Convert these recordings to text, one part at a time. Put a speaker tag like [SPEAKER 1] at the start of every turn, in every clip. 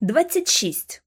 [SPEAKER 1] 26.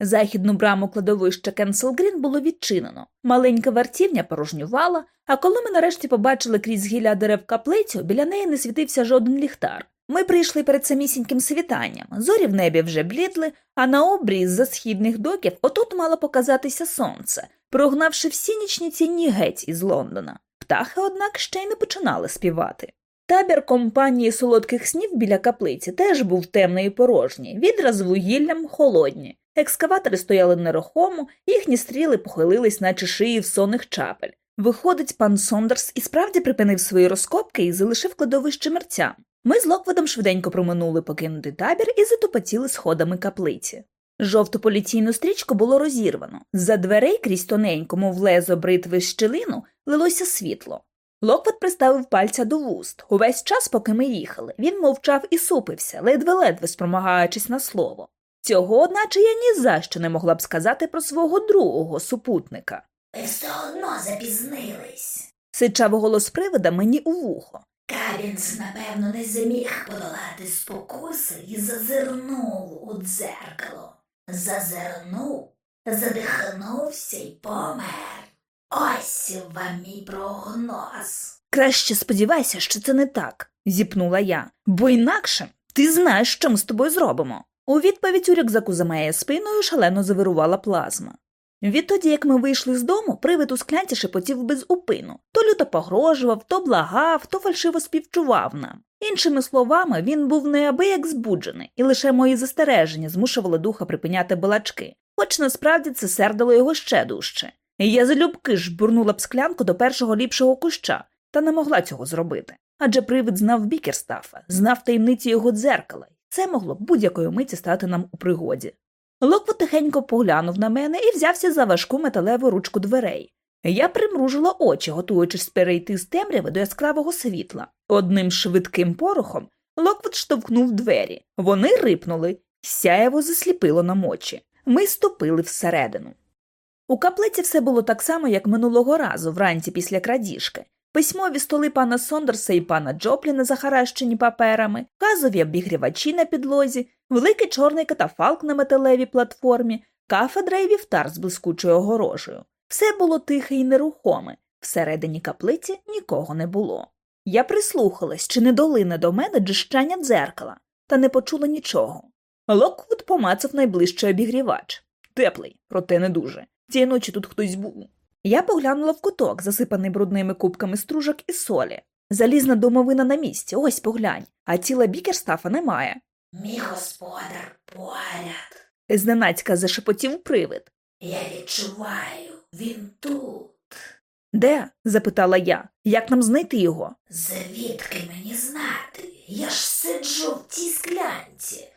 [SPEAKER 1] Західну браму кладовища Кенсел Грін було відчинено. Маленька вартівня порожнювала, а коли ми нарешті побачили крізь гілля дерев каплицю, біля неї не світився жоден ліхтар. Ми прийшли перед самісіньким світанням. Зорі в небі вже блідли, а на обрії з-за східних доків отут мало показатися сонце, прогнавши всі нічні тіні геть із Лондона. Птахи, однак, ще й не починали співати. Табір компанії солодких снів біля каплиці теж був темний і порожній, відра з вугіллям холодні. Екскаватори стояли нерухомо, їхні стріли похилились, наче шиї в сонних чапель. Виходить, пан Сондерс і справді припинив свої розкопки і залишив кладовище мерцям. Ми з Локводом швиденько проминули покинутий табір і затопотіли сходами каплиці. Жовту поліційну стрічку було розірвано. За дверей крізь тоненьку, мов лезо бритви щелину, лилося світло. Локвот приставив пальця до вуст. Увесь час, поки ми їхали, він мовчав і супився, ледве-ледве спромагаючись на слово. Цього, одначе, я ні за що не могла б сказати про свого другого супутника.
[SPEAKER 2] Ви все одно запізнились.
[SPEAKER 1] Сичав голос привида мені у вухо.
[SPEAKER 2] Кабінс, напевно, не зміг подолати спокуси і зазирнув у дзеркало. Зазирнув, задихнувся й помер. Ось мій прогноз.
[SPEAKER 1] Краще сподівайся, що це не так, зіпнула я, бо інакше ти знаєш, що ми з тобою зробимо. У відповідь у рюкзаку за моєю спиною шалено завирувала плазма. Відтоді, як ми вийшли з дому, привид у склянці шепотів без упину. То люто погрожував, то благав, то фальшиво співчував нам. Іншими словами, він був неабияк збуджений, і лише мої застереження змушували духа припиняти балачки, хоч насправді це сердило його ще дужче. Я залюбки жбурнула б склянку до першого ліпшого куща, та не могла цього зробити. Адже привид знав Бікерстафа, знав таємниці його дзеркала, це могло будь-якої миті стати нам у пригоді. Локвуд тихенько поглянув на мене і взявся за важку металеву ручку дверей. Я примружила очі, готуючись перейти з темряви до яскравого світла. Одним швидким порухом Локвуд штовхнув двері. Вони рипнули, сяєво засліпило нам очі. Ми ступили всередину. У каплиці все було так само, як минулого разу, вранці після крадіжки. Письмові столи пана Сондерса і пана Джопліна, захаращені паперами, газові обігрівачі на підлозі, великий чорний катафалк на металевій платформі, кафедра і вівтар з блискучою огорожею. Все було тихе і нерухоме, всередині каплиці нікого не було. Я прислухалась, чи не долине до мене джищання дзеркала, та не почула нічого. Локвуд помацав найближчий обігрівач. Теплий, проте не дуже. Цієї ночі тут хтось був. Я поглянула в куток, засипаний брудними купками стружок і солі. Залізна домовина на місці, ось поглянь, а тіла Бікерстафа немає.
[SPEAKER 2] Мій господар поряд.
[SPEAKER 1] Зненацька зашепотів привид.
[SPEAKER 2] Я відчуваю, він тут.
[SPEAKER 1] Де? запитала я. Як нам знайти його?
[SPEAKER 2] Звідки мені знати? Я ж сиджу в тій склянці.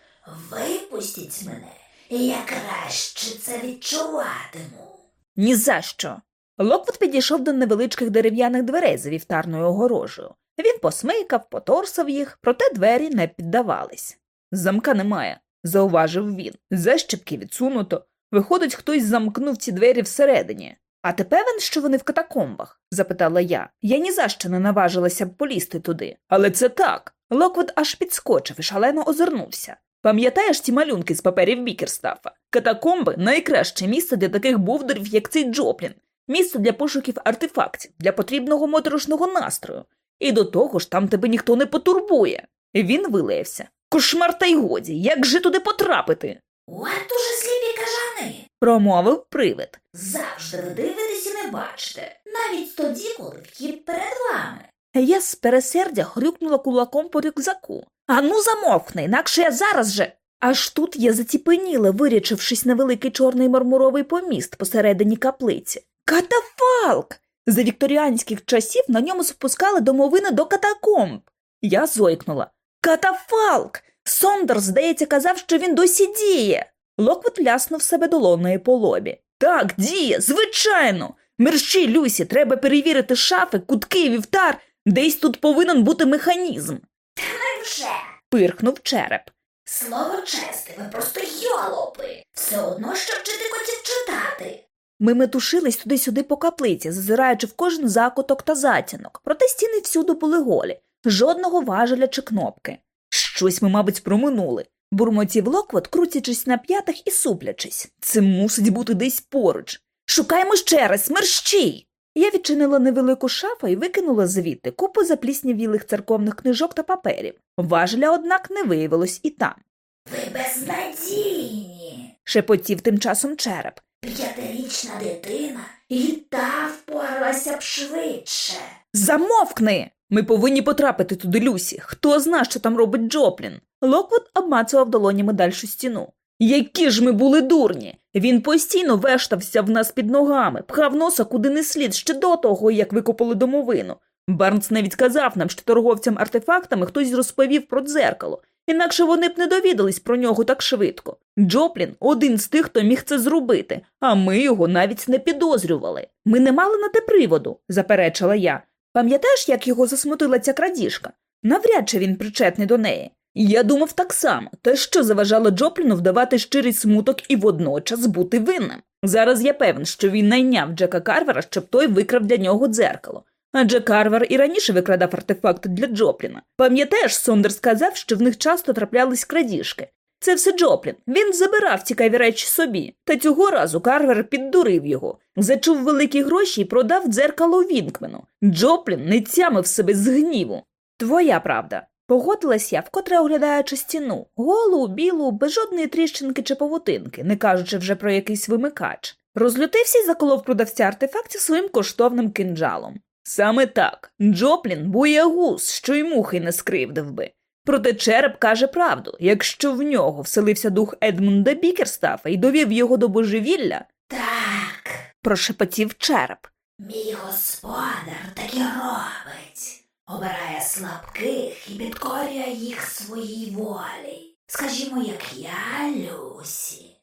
[SPEAKER 2] Випустіть мене, я краще це відчуватиму.
[SPEAKER 1] Ні за що. Локвуд підійшов до невеличких дерев'яних дверей за вівтарною огорожею. Він посмикав, поторсав їх, проте двері не піддавались. Замка немає, зауважив він. Защепки відсунуто. Виходить, хтось замкнув ці двері зсередини. А ти певен, що вони в катакомбах? запитала я. Я ні за що не наважилася б полізти туди. Але це так. Локвуд аж підскочив і шалено озирнувся. Пам'ятаєш ті малюнки з паперів Бікерстафа? Катакомби найкраще місце для таких бовдурів, як цей Джоплін, місце для пошуків артефактів, для потрібного моторошного настрою. І до того ж там тебе ніхто не потурбує. Він вилаявся. Кошмар та й годі, як же туди потрапити?
[SPEAKER 2] От уже сліпі кажани.
[SPEAKER 1] промовив привид.
[SPEAKER 2] Завжди ви дивитесь і не бачите, навіть тоді, коли вхід перед вами.
[SPEAKER 1] Я з пересердя хрюкнула кулаком по рюкзаку. Ану, замовкни, інакше я зараз же. Аж тут я заціпеніла, вирячившись на великий чорний мармуровий поміст посередині каплиці. Катафалк! За вікторіанських часів на ньому спускали домовини до катакомб. Я зойкнула. Катафалк! Сондерс, здається, казав, що він досі діє. Локвуд ляснув себе долоною по лобі. Так, діє, звичайно. Мерщій, Люсі, треба перевірити шафи, кутки вівтар. Десь тут повинен бути механізм.
[SPEAKER 2] Невже?
[SPEAKER 1] Пирхнув череп.
[SPEAKER 2] Слово честе, ви просто йолопи. Все одно, що вчити котів читати.
[SPEAKER 1] Ми метушились туди-сюди по каплиці, зазираючи в кожен закуток та затінок, проте стіни всюди були голі, жодного важеля чи кнопки. Щось ми, мабуть, проминули. бурмотів Локвот, крутячись на п'ятах і суплячись. Це мусить бути десь поруч. Шукаємо ще раз, мерщій! Я відчинила невелику шафу і викинула звідти купу запліснявілих церковних книжок та паперів. Важеля, однак, не виявилось і там.
[SPEAKER 2] Ви безнадійні.
[SPEAKER 1] Шепотів тим часом череп.
[SPEAKER 2] П'ятирічна дитина і та впоралася б швидше.
[SPEAKER 1] Замовкни! Ми повинні потрапити туди, Люсі. Хто зна, що там робить Джоплін? Локвуд обмацував долонями дальшу стіну. Які ж ми були дурні! Він постійно вештався в нас під ногами, пхав носа куди не слід ще до того, як викопали домовину. Барнс навіть казав нам, що торговцям артефактами хтось розповів про дзеркало, інакше вони б не довідались про нього так швидко. Джоплін один з тих, хто міг це зробити, а ми його навіть не підозрювали. Ми не мали на те приводу, заперечила я. Пам'ятаєш, як його засмутила ця крадіжка? Навряд чи він причетний до неї. Я думав так само, те, що заважало Джопліну вдавати щирий смуток і водночас бути винним. Зараз я певен, що він найняв Джека Карвера, щоб той викрав для нього дзеркало. Адже Карвер і раніше викрадав артефакти для Джопліна. Пам'ятаєш, Сондер сказав, що в них часто траплялись крадіжки. Це все Джоплін. Він забирав цікаві речі собі. Та цього разу Карвер піддурив його, зачув великі гроші і продав дзеркало Вінкмену. Джоплін не тямив себе з гніву. Твоя правда. Погодилась я, вкотре оглядаючи стіну, голу, білу, без жодної тріщинки чи павутинки, не кажучи вже про якийсь вимикач. Розлютився й заколов продавця артефактів своїм коштовним кинджалом. Саме так, Джоплін боягуз, що й мухи не скривдив би. Проте череп каже правду якщо в нього вселився дух Едмунда Бікерстафа і довів його до божевілля,
[SPEAKER 2] Так,
[SPEAKER 1] прошепотів череп.
[SPEAKER 2] мій господар так і робить. Обирає слабких і підкорює їх своїй волі. Скажімо, як я, Люсі.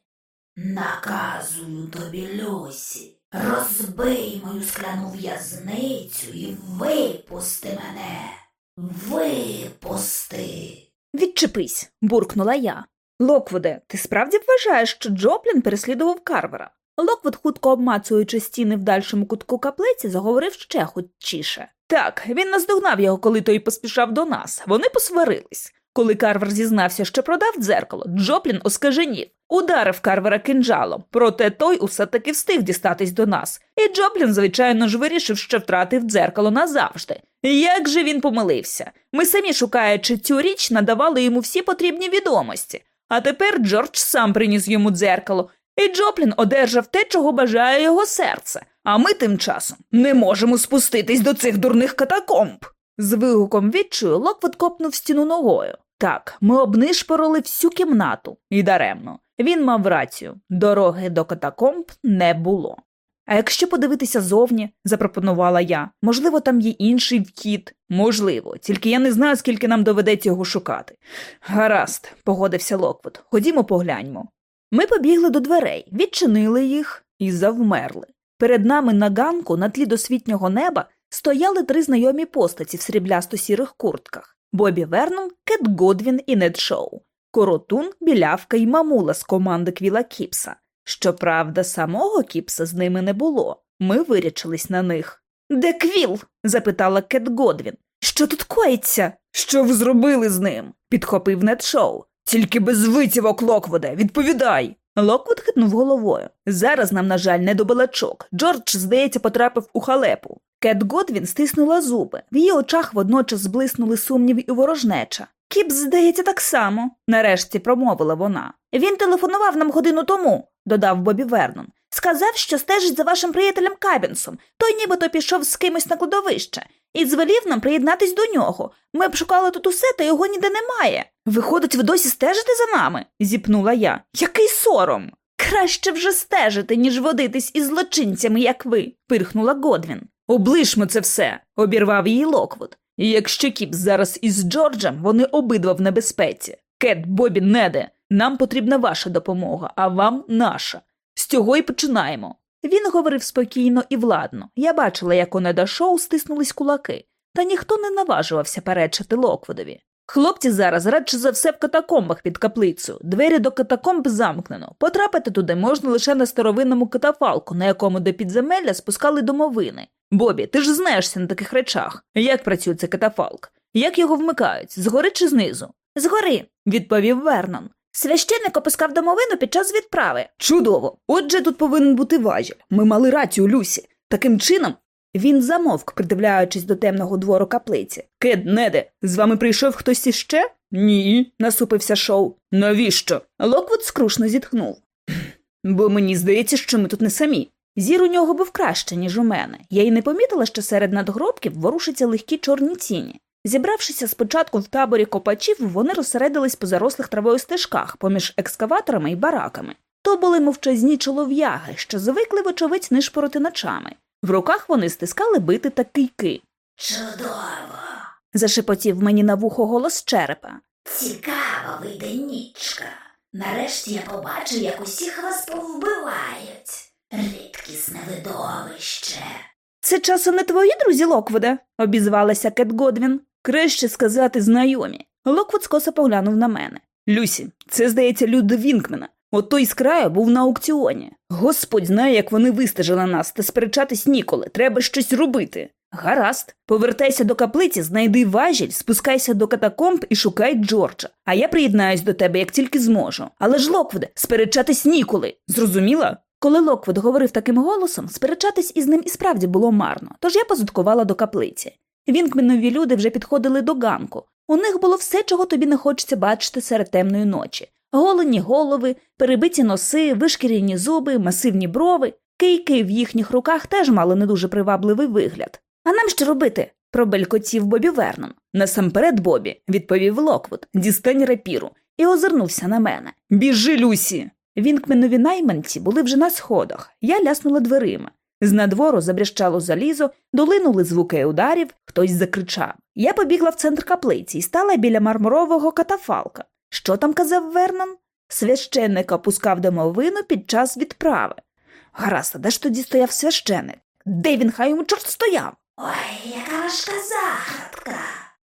[SPEAKER 2] Наказую тобі, Люсі, розбий мою скляну в'язницю і випусти мене. Випусти.
[SPEAKER 1] Відчепись, буркнула я. Локвуде, ти справді вважаєш, що Джоплін переслідував Карвера? Локвуд, хутко обмацуючи стіни в дальшому кутку каплиці, заговорив ще хутчіше. Так, він наздогнав його, коли той поспішав до нас. Вони посварились. Коли Карвер зізнався, що продав дзеркало, Джоплін оскаженів, ударив Карвера кинджалом, проте той усе таки встиг дістатись до нас. І Джоплін, звичайно ж, вирішив, що втратив дзеркало назавжди. Як же він помилився? Ми самі, шукаючи цю річ, надавали йому всі потрібні відомості. А тепер Джордж сам приніс йому дзеркало, і Джоплін одержав те, чого бажає його серце. А ми тим часом не можемо спуститись до цих дурних катакомб. З вигуком відчаю Локвуд копнув стіну ногою. Так, ми обнишпорили всю кімнату, і даремно. Він мав рацію дороги до катакомб не було. А якщо подивитися зовні, запропонувала я, можливо, там є інший вхід? Можливо, тільки я не знаю, скільки нам доведеться його шукати. Гаразд, погодився Локвуд. Ходімо погляньмо. Ми побігли до дверей, відчинили їх і завмерли. Перед нами на ганку на тлі досвітнього неба стояли три знайомі постаті в сріблясто-сірих куртках Бобі Вернон, Кет Годвін і Нед Шоу, Коротун, Білявка і Мамула з команди Квіла Кіпса. Щоправда, самого Кіпса з ними не було. Ми вирячились на них. Де Квіл? запитала Кет Годвін. Що тут коїться? Що ви зробили з ним? підхопив Нед Шоу. Тільки без витівок, Локвуде, відповідай. Локвуд хитнув головою. Зараз нам, на жаль, не до балачок. Джордж, здається, потрапив у халепу. Кет Годвін стиснула зуби. В її очах водночас зблиснули сумнів і ворожнеча. Кіпс, здається, так само, нарешті промовила вона. Він телефонував нам годину тому, додав Бобі Вернон. Сказав, що стежить за вашим приятелем Кабінсом. Той нібито пішов з кимось на кладовище і звелів нам приєднатись до нього. Ми б шукали тут усе, та його ніде немає. Виходить, ви досі стежите за нами? зіпнула я. Який сором? Краще вже стежити, ніж водитись із злочинцями, як ви, пирхнула Годвін. Облишмо це все, обірвав її Локвуд. І якщо Кіпс зараз із Джорджем, вони обидва в небезпеці. Кет, Бобі, Неде, нам потрібна ваша допомога, а вам наша. З цього й починаємо. Він говорив спокійно і владно. Я бачила, як у Неда шоу стиснулись кулаки, та ніхто не наважувався перечити Локвудові. Хлопці зараз радше за все в катакомбах під каплицю. Двері до катакомб замкнено. Потрапити туди можна лише на старовинному катафалку, на якому до підземелля спускали домовини. Бобі, ти ж знаєшся на таких речах. Як працює цей катафалк? Як його вмикають? Згори чи знизу? Згори, відповів Вернон. Священник опускав домовину під час відправи. Чудово! Отже, тут повинен бути важіль. Ми мали рацію, Люсі. Таким чином. Він замовк, придивляючись до темного двору каплиці. Кет, Неде, з вами прийшов хтось іще? Ні, насупився Шоу. Навіщо? Локвуд скрушно зітхнув. Бо мені здається, що ми тут не самі. Зір у нього був краще, ніж у мене. Я й не помітила, що серед надгробків ворушаться легкі чорні тіні. Зібравшися спочатку в таборі копачів, вони розсередились по зарослих травою стежках поміж екскаваторами і бараками. То були мовчазні чолов'яги, що звикли, вочевидь, нишпороти ночами. В руках вони стискали бити та кийки.
[SPEAKER 2] Чудово!
[SPEAKER 1] Зашепотів мені на вухо голос черепа.
[SPEAKER 2] Цікава вийде нічка. Нарешті я побачу, як усіх вас повбивають. Рідкісне видовище.
[SPEAKER 1] Це часом не твої друзі, Локвуде? обізвалася Кет Годвін. Краще сказати знайомі. Локвуд скоса поглянув на мене. Люсі, це, здається, люди Вінкмена. От той з краю був на аукціоні. Господь знає, як вони вистежили нас, та сперечатись ніколи. Треба щось робити. Гаразд, повертайся до каплиці, знайди важіль, спускайся до катакомб і шукай Джорджа. А я приєднаюсь до тебе, як тільки зможу. Але ж, Локвуде, сперечатись ніколи. Зрозуміла? Коли Локвуд говорив таким голосом, сперечатись із ним і справді було марно, тож я позадкувала до каплиці. Вінкменові люди вже підходили до ганку. У них було все, чого тобі не хочеться бачити серед темної ночі: голені голови, перебиті носи, вишкірені зуби, масивні брови. Кийки в їхніх руках теж мали не дуже привабливий вигляд. А нам що робити? пробелькотів Бобі Вернон. Насамперед, Бобі, відповів Локвуд, дістань рапіру, і озирнувся на мене. Біжи, Люсі. Вінкменові найманці були вже на сходах. Я ляснула дверима. З надвору забрящало залізо, долинули звуки ударів, хтось закричав. Я побігла в центр каплиці і стала біля мармурового катафалка. Що там казав Вернон? Священник опускав домовину під час відправи. Гаразд, а де ж тоді стояв священник? Де він хай йому чорт стояв?
[SPEAKER 2] Ой, яка важка загадка.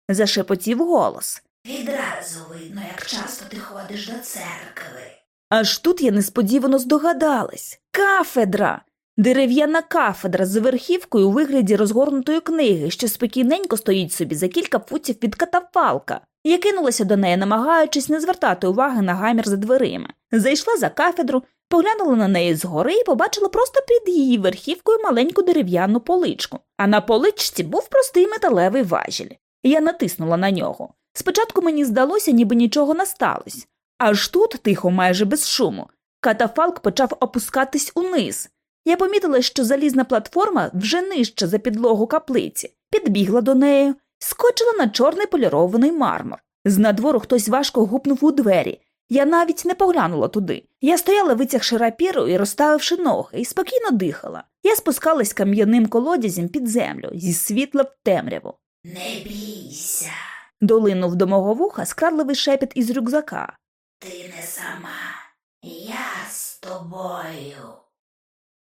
[SPEAKER 1] зашепотів голос.
[SPEAKER 2] Відразу видно, як часто ти ходиш до церкви.
[SPEAKER 1] Аж тут я несподівано здогадалась. Кафедра! Дерев'яна кафедра з верхівкою у вигляді розгорнутої книги, що спокійненько стоїть собі за кілька футів від катафалка. Я кинулася до неї, намагаючись не звертати уваги на гамір за дверима. Зайшла за кафедру, поглянула на неї згори і побачила просто під її верхівкою маленьку дерев'яну поличку. А на поличці був простий металевий важіль. Я натиснула на нього. Спочатку мені здалося, ніби нічого не сталося. Аж тут, тихо, майже без шуму, катафалк почав опускатись униз. Я помітила, що залізна платформа вже нижче за підлогу каплиці, підбігла до неї, скочила на чорний полірований мармур. З надвору хтось важко гупнув у двері. Я навіть не поглянула туди. Я стояла, витягши рапіру і розставивши ноги, і спокійно дихала. Я спускалась кам'яним колодязем під землю, зі світла в темряву.
[SPEAKER 2] Не бійся,
[SPEAKER 1] Долинув до мого вуха скрадливий шепіт із рюкзака.
[SPEAKER 2] ти не сама. Я з тобою.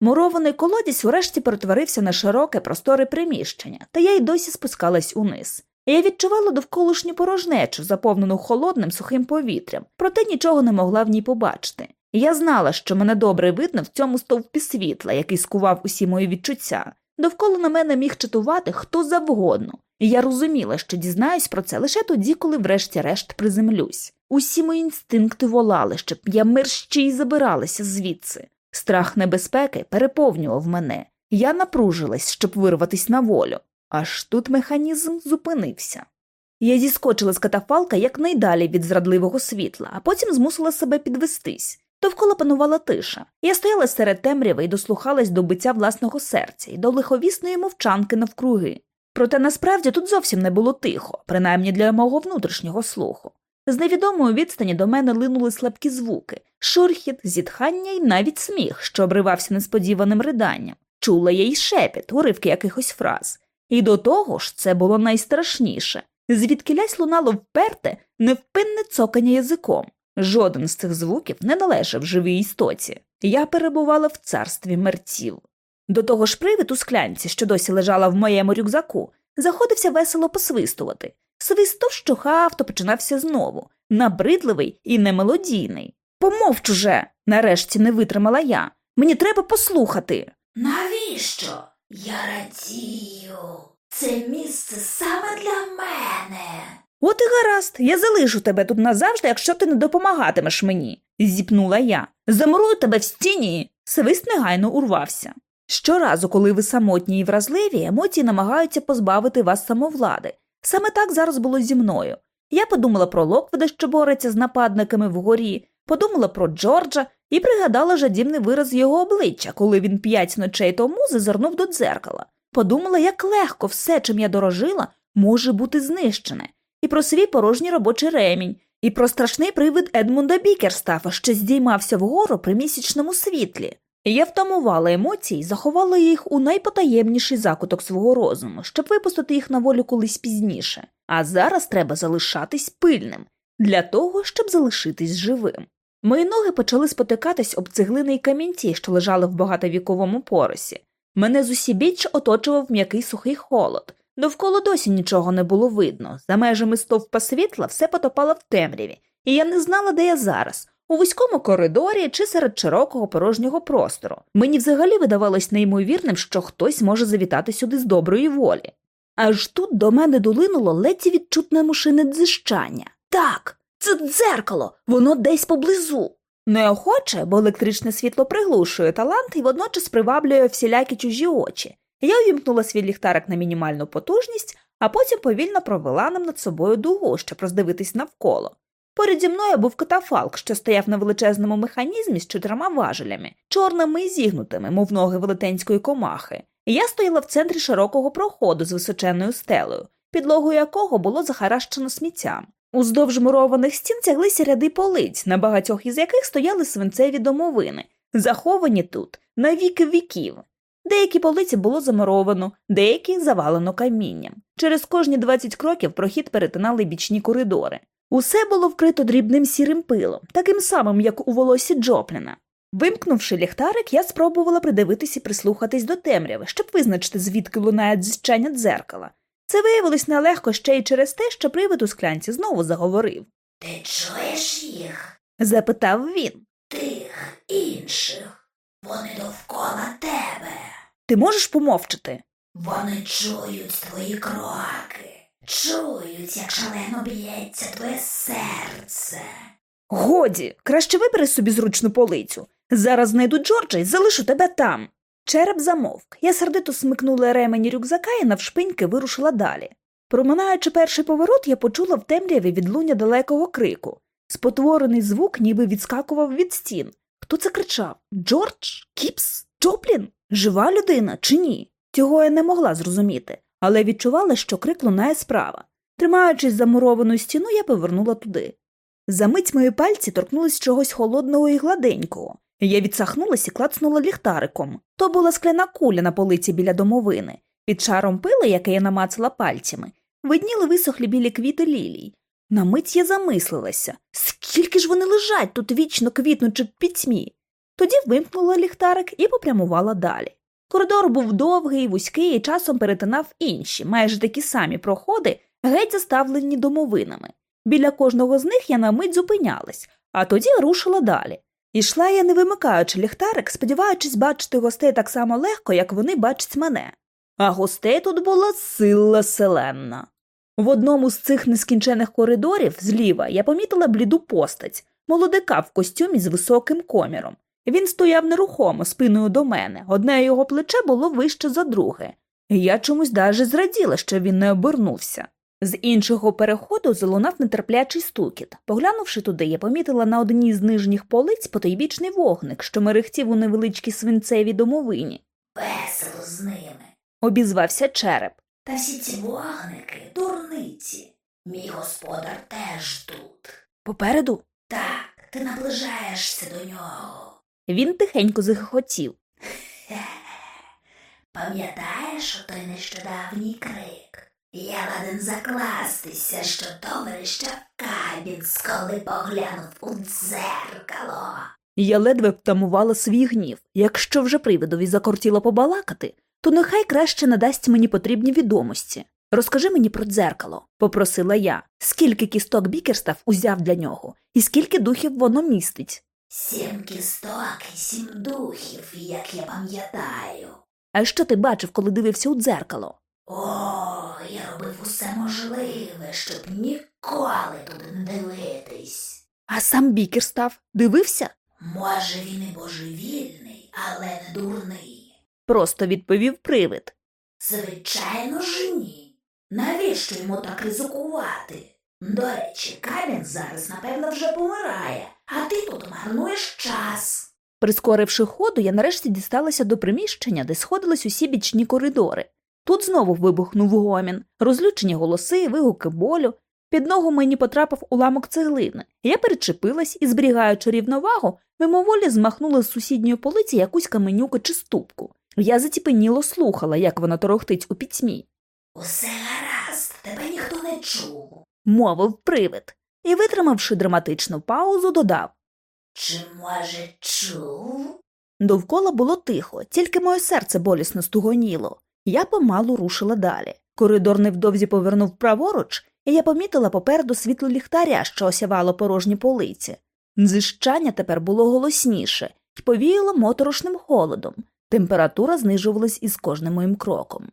[SPEAKER 1] Мурований колодязь урешті перетворився на широке просторе приміщення, та я й досі спускалась униз. Я відчувала довколишню порожнечу, заповнену холодним сухим повітрям, проте нічого не могла в ній побачити. Я знала, що мене добре видно в цьому стовпі світла, який скував усі мої відчуття. Довкола на мене міг чатувати хто завгодно, і я розуміла, що дізнаюсь про це лише тоді, коли врешті-решт приземлюсь. Усі мої інстинкти волали, щоб я мерщій забиралася звідси. Страх небезпеки переповнював мене. Я напружилась, щоб вирватися на волю. Аж тут механізм зупинився. Я зіскочила з катафалка якнайдалі від зрадливого світла, а потім змусила себе підвестись. Довкола панувала тиша. Я стояла серед темряви і дослухалась до биття власного серця і до лиховісної мовчанки навкруги. Проте насправді тут зовсім не було тихо, принаймні для мого внутрішнього слуху. З невідомої відстані до мене линули слабкі звуки, шурхіт, зітхання і навіть сміх, що обривався несподіваним риданням. Чула я й шепіт, уривки якихось фраз. І до того ж це було найстрашніше. Звідкилясь лунало вперте, невпинне цокання язиком. Жоден з цих звуків не належав живій істоті. Я перебувала в царстві мерців. До того ж привид у склянці, що досі лежала в моєму рюкзаку, заходився весело посвистувати. Свист то вщухав, то починався знову, набридливий і немелодійний. Помовчу же, нарешті не витримала я. Мені треба послухати.
[SPEAKER 2] Навіщо? Я радію. Це місце саме для мене.
[SPEAKER 1] От і гаразд, я залишу тебе тут назавжди, якщо ти не допомагатимеш мені, зіпнула я. Замурую тебе в стіні. Свист негайно урвався. Щоразу, коли ви самотні і вразливі, емоції намагаються позбавити вас самовлади. Саме так зараз було зі мною. Я подумала про Локвуда, що бореться з нападниками вгорі, подумала про Джорджа і пригадала жадібний вираз його обличчя, коли він п'ять ночей тому зазирнув до дзеркала. Подумала, як легко все, чим я дорожила, може бути знищене, і про свій порожній робочий ремінь, і про страшний привид Едмунда Бікерстафа, що здіймався вгору при місячному світлі. Я втамувала емоції, заховала їх у найпотаємніший закуток свого розуму, щоб випустити їх на волю колись пізніше. А зараз треба залишатись пильним для того, щоб залишитись живим. Мої ноги почали спотикатись об цеглини й камінці, що лежали в багатовіковому поросі. Мене з усібіч оточував м'який сухий холод. Довкола досі нічого не було видно. За межами стовпа світла все потопало в темряві, і я не знала, де я зараз у вузькому коридорі чи серед широкого порожнього простору. Мені взагалі видавалось неймовірним, що хтось може завітати сюди з доброї волі. Аж тут до мене долинуло ледь відчутне мушине дзищання. Так, це дзеркало, воно десь поблизу. Неохоче, бо електричне світло приглушує талант і водночас приваблює всілякі чужі очі. Я увімкнула свій ліхтарик на мінімальну потужність, а потім повільно провела ним над собою дугу, щоб роздивитись навколо. Поряд зі мною був катафалк, що стояв на величезному механізмі з чотирма важелями, чорними і зігнутими, мов ноги велетенської комахи. Я стояла в центрі широкого проходу з височенною стелею, підлогою якого було захаращено сміттям. Уздовж мурованих стін тяглися ряди полиць, на багатьох із яких стояли свинцеві домовини, заховані тут на віки віків. Деякі полиці було замуровано, деякі завалено камінням. Через кожні 20 кроків прохід перетинали бічні коридори. Усе було вкрито дрібним сірим пилом, таким самим, як у волосі Джопліна. Вимкнувши ліхтарик, я спробувала придивитись і прислухатись до темряви, щоб визначити, звідки лунає дзищання дзеркала. Це виявилось нелегко ще й через те, що привид у склянці знову заговорив.
[SPEAKER 2] Ти чуєш їх?
[SPEAKER 1] Запитав він.
[SPEAKER 2] Тих інших. Вони довкола тебе.
[SPEAKER 1] Ти можеш помовчати?
[SPEAKER 2] Вони чують твої кроки. Чують, як шалено б'ється твоє серце.
[SPEAKER 1] Годі, краще вибери собі зручну полицю. Зараз знайду Джорджа і залишу тебе там. Череп замовк. Я сердито смикнула ремені рюкзака і навшпиньки вирушила далі. Проминаючи перший поворот, я почула в темряві відлуння далекого крику. Спотворений звук ніби відскакував від стін. Хто це кричав? Джордж? Кіпс? Джоплін? Жива людина чи ні? Цього я не могла зрозуміти, але відчувала, що крик лунає справа. Тримаючись за муровану стіну, я повернула туди. Замить мої пальці торкнулись чогось холодного і гладенького. Я відсахнулась і клацнула ліхтариком. То була скляна куля на полиці біля домовини. Під шаром пили, яке я намацала пальцями, видніли висохлі білі квіти лілій. На мить я замислилася, скільки ж вони лежать тут вічно квітнучи в пітьмі. Тоді вимкнула ліхтарик і попрямувала далі. Коридор був довгий, вузький і часом перетинав інші, майже такі самі проходи, геть заставлені домовинами. Біля кожного з них я на мить зупинялась, а тоді рушила далі. Ішла я, не вимикаючи ліхтарик, сподіваючись бачити гостей так само легко, як вони бачать мене. А гостей тут була сила селенна. В одному з цих нескінчених коридорів зліва я помітила бліду постать, молодика в костюмі з високим коміром. Він стояв нерухомо спиною до мене, одне його плече було вище за друге. Я чомусь даже зраділа, що він не обернувся. З іншого переходу залунав нетерплячий стукіт. Поглянувши туди, я помітила на одній з нижніх полиць потайбічний вогник, що мерехтів у невеличкій свинцевій домовині.
[SPEAKER 2] Весело з ними.
[SPEAKER 1] Обізвався череп.
[SPEAKER 2] Та всі ці вогники дурниці. Мій господар теж тут.
[SPEAKER 1] Попереду
[SPEAKER 2] Так, ти наближаєшся до нього.
[SPEAKER 1] Він тихенько захихотів.
[SPEAKER 2] Хе. Пам'ятаєш той нещодавній крик? Я ладен закластися, що товариша Кабінс, коли поглянув у дзеркало.
[SPEAKER 1] Я ледве втамувала свій гнів. Якщо вже привидові закортіло побалакати, то нехай краще надасть мені потрібні відомості. Розкажи мені про дзеркало, попросила я, скільки кісток бікерстав узяв для нього, і скільки духів воно містить.
[SPEAKER 2] Сім кісток і сім духів, як я пам'ятаю.
[SPEAKER 1] А що ти бачив, коли дивився у дзеркало?
[SPEAKER 2] О, я робив усе можливе, щоб ніколи туди не дивитись.
[SPEAKER 1] А сам Бікерстав дивився?
[SPEAKER 2] Може, він і божевільний, але не дурний.
[SPEAKER 1] Просто відповів привид.
[SPEAKER 2] Звичайно ж ні. Навіщо йому так ризикувати? До речі, камінь зараз, напевно, вже помирає, а ти тут марнуєш час.
[SPEAKER 1] Прискоривши ходу, я нарешті дісталася до приміщення, де сходились усі бічні коридори. Тут знову вибухнув гомін, розлючені голоси, вигуки болю. Під ногу мені потрапив уламок цеглини. Я перечепилась і, зберігаючи рівновагу, мимоволі змахнула з сусідньої полиці якусь каменюку чи ступку. Я заціпеніло слухала, як вона торохтить у пітьмі.
[SPEAKER 2] Усе гаразд, тебе ніхто не чув.
[SPEAKER 1] Мовив привид. І, витримавши драматичну паузу, додав.
[SPEAKER 2] Чи, може, чув?
[SPEAKER 1] Довкола було тихо, тільки моє серце болісно стугоніло. Я помалу рушила далі. Коридор невдовзі повернув праворуч, і я помітила попереду світло ліхтаря, що осявало порожні полиці. Дзищання тепер було голосніше і повіяло моторошним холодом. Температура знижувалась із кожним моїм кроком.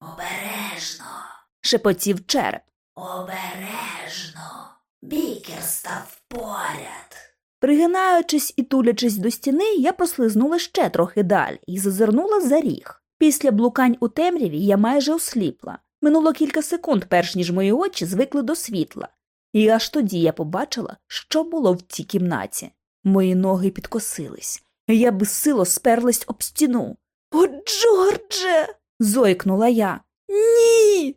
[SPEAKER 2] Обережно,
[SPEAKER 1] Шепотів череп.
[SPEAKER 2] Обережно. Бікер став поряд.
[SPEAKER 1] Пригинаючись і тулячись до стіни, я прослизнула ще трохи далі і зазирнула за ріг. Після блукань у темряві я майже осліпла. Минуло кілька секунд, перш ніж мої очі звикли до світла. І аж тоді я побачила, що було в цій кімнаті. Мої ноги підкосились. Я безсило сперлась об стіну. О, Джордже. зойкнула я. Ні.